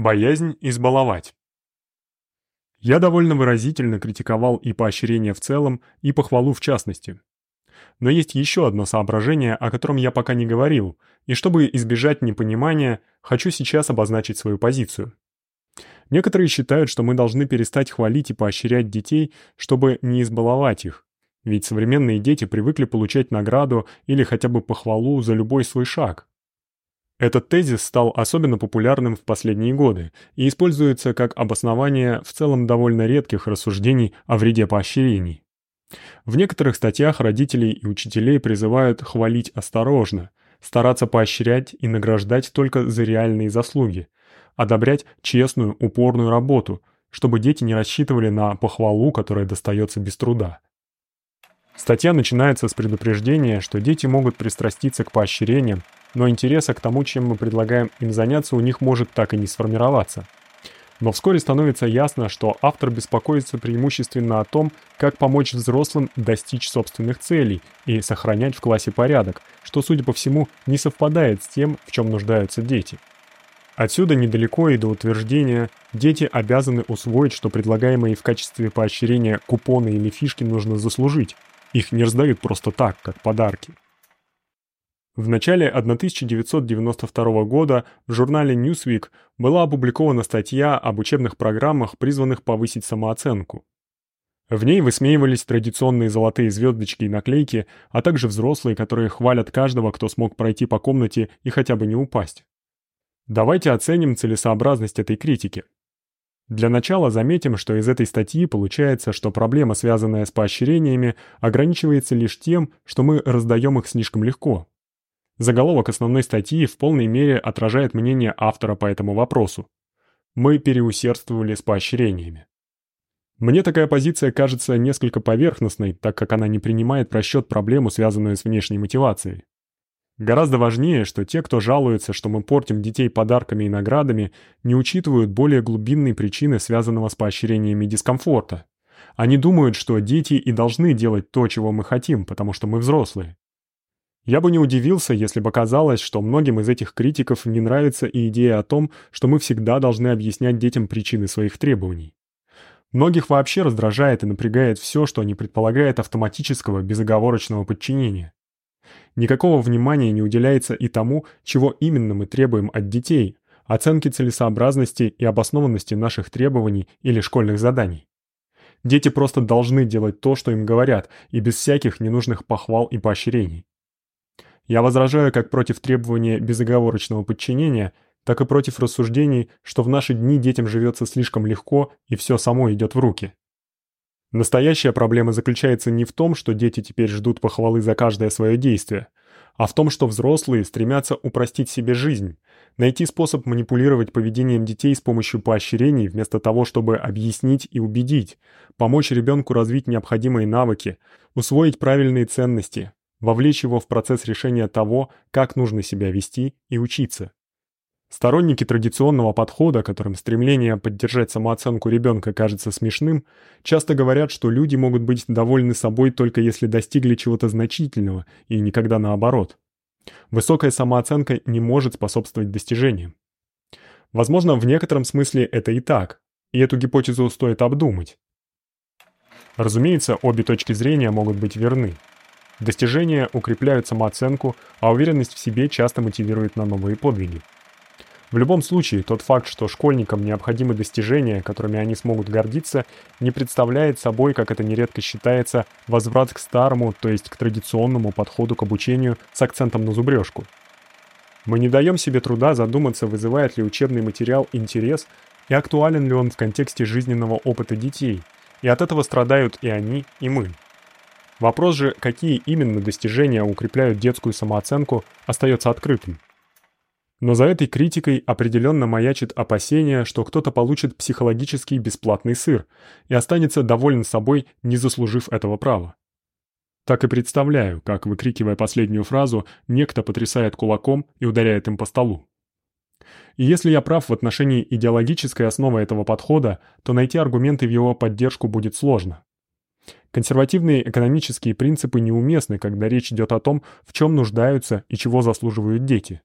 Боязнь избаловать. Я довольно выразительно критиковал и поощрение в целом, и похвалу в частности. Но есть еще одно соображение, о котором я пока не говорил, и чтобы избежать непонимания, хочу сейчас обозначить свою позицию. Некоторые считают, что мы должны перестать хвалить и поощрять детей, чтобы не избаловать их. Ведь современные дети привыкли получать награду или хотя бы похвалу за любой свой шаг. Этот тезис стал особенно популярным в последние годы и используется как обоснование в целом довольно редких рассуждений о вреде поощрений. В некоторых статьях родителей и учителей призывают хвалить осторожно, стараться поощрять и награждать только за реальные заслуги, одобрять честную, упорную работу, чтобы дети не рассчитывали на похвалу, которая достается без труда. Статья начинается с предупреждения, что дети могут пристраститься к поощрениям, но интереса к тому, чем мы предлагаем им заняться, у них может так и не сформироваться. Но вскоре становится ясно, что автор беспокоится преимущественно о том, как помочь взрослым достичь собственных целей и сохранять в классе порядок, что, судя по всему, не совпадает с тем, в чем нуждаются дети. Отсюда недалеко и до утверждения, дети обязаны усвоить, что предлагаемые в качестве поощрения купоны или фишки нужно заслужить. Их не раздают просто так, как подарки. В начале 1992 года в журнале Newsweek была опубликована статья об учебных программах, призванных повысить самооценку. В ней высмеивались традиционные золотые звездочки и наклейки, а также взрослые, которые хвалят каждого, кто смог пройти по комнате и хотя бы не упасть. Давайте оценим целесообразность этой критики. Для начала заметим, что из этой статьи получается, что проблема, связанная с поощрениями, ограничивается лишь тем, что мы раздаем их слишком легко. Заголовок основной статьи в полной мере отражает мнение автора по этому вопросу. Мы переусердствовали с поощрениями. Мне такая позиция кажется несколько поверхностной, так как она не принимает в расчёт проблему, связанную с внешней мотивацией. Гораздо важнее, что те, кто жалуется, что мы портим детей подарками и наградами, не учитывают более глубинные причины, связанного с поощрениями дискомфорта. Они думают, что дети и должны делать то, чего мы хотим, потому что мы взрослые. Я бы не удивился, если бы оказалось, что многим из этих критиков не нравится и идея о том, что мы всегда должны объяснять детям причины своих требований. Многих вообще раздражает и напрягает все, что не предполагает автоматического безоговорочного подчинения. Никакого внимания не уделяется и тому, чего именно мы требуем от детей, оценки целесообразности и обоснованности наших требований или школьных заданий. Дети просто должны делать то, что им говорят, и без всяких ненужных похвал и поощрений. Я возражаю как против требования безоговорочного подчинения, так и против рассуждений, что в наши дни детям живется слишком легко и все само идет в руки. Настоящая проблема заключается не в том, что дети теперь ждут похвалы за каждое свое действие, а в том, что взрослые стремятся упростить себе жизнь, найти способ манипулировать поведением детей с помощью поощрений вместо того, чтобы объяснить и убедить, помочь ребенку развить необходимые навыки, усвоить правильные ценности, вовлечь его в процесс решения того, как нужно себя вести и учиться. Сторонники традиционного подхода, которым стремление поддержать самооценку ребенка кажется смешным, часто говорят, что люди могут быть довольны собой только если достигли чего-то значительного, и никогда наоборот. Высокая самооценка не может способствовать достижениям. Возможно, в некотором смысле это и так, и эту гипотезу стоит обдумать. Разумеется, обе точки зрения могут быть верны. Достижения укрепляют самооценку, а уверенность в себе часто мотивирует на новые подвиги. В любом случае, тот факт, что школьникам необходимы достижения, которыми они смогут гордиться, не представляет собой, как это нередко считается, возврат к старому, то есть к традиционному подходу к обучению с акцентом на зубрежку. Мы не даем себе труда задуматься, вызывает ли учебный материал интерес и актуален ли он в контексте жизненного опыта детей, и от этого страдают и они, и мы. Вопрос же, какие именно достижения укрепляют детскую самооценку, остается открытым. Но за этой критикой определенно маячит опасение, что кто-то получит психологический бесплатный сыр и останется доволен собой, не заслужив этого права. Так и представляю, как выкрикивая последнюю фразу, некто потрясает кулаком и ударяет им по столу. И если я прав в отношении идеологической основы этого подхода, то найти аргументы в его поддержку будет сложно. Консервативные экономические принципы неуместны, когда речь идет о том, в чем нуждаются и чего заслуживают дети.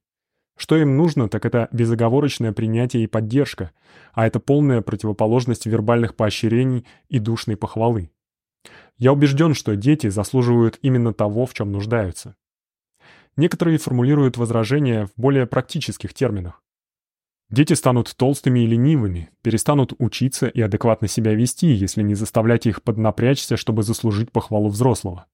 Что им нужно, так это безоговорочное принятие и поддержка, а это полная противоположность вербальных поощрений и душной похвалы. Я убежден, что дети заслуживают именно того, в чем нуждаются. Некоторые формулируют возражения в более практических терминах. Дети станут толстыми и ленивыми, перестанут учиться и адекватно себя вести, если не заставлять их поднапрячься, чтобы заслужить похвалу взрослого.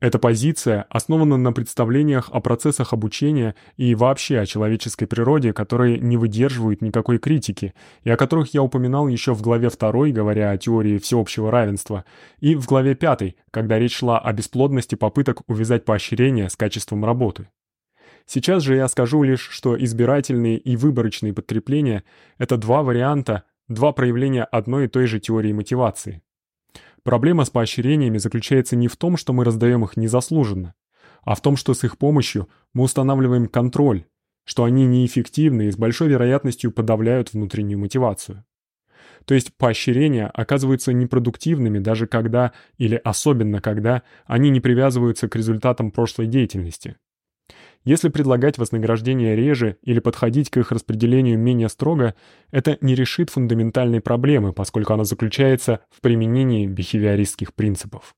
Эта позиция основана на представлениях о процессах обучения и вообще о человеческой природе, которые не выдерживают никакой критики, и о которых я упоминал еще в главе 2, говоря о теории всеобщего равенства, и в главе 5, когда речь шла о бесплодности попыток увязать поощрение с качеством работы. Сейчас же я скажу лишь, что избирательные и выборочные подкрепления — это два варианта, два проявления одной и той же теории мотивации. Проблема с поощрениями заключается не в том, что мы раздаем их незаслуженно, а в том, что с их помощью мы устанавливаем контроль, что они неэффективны и с большой вероятностью подавляют внутреннюю мотивацию. То есть поощрения оказываются непродуктивными даже когда, или особенно когда, они не привязываются к результатам прошлой деятельности. Если предлагать вознаграждение реже или подходить к их распределению менее строго, это не решит фундаментальной проблемы, поскольку она заключается в применении бихевиористских принципов.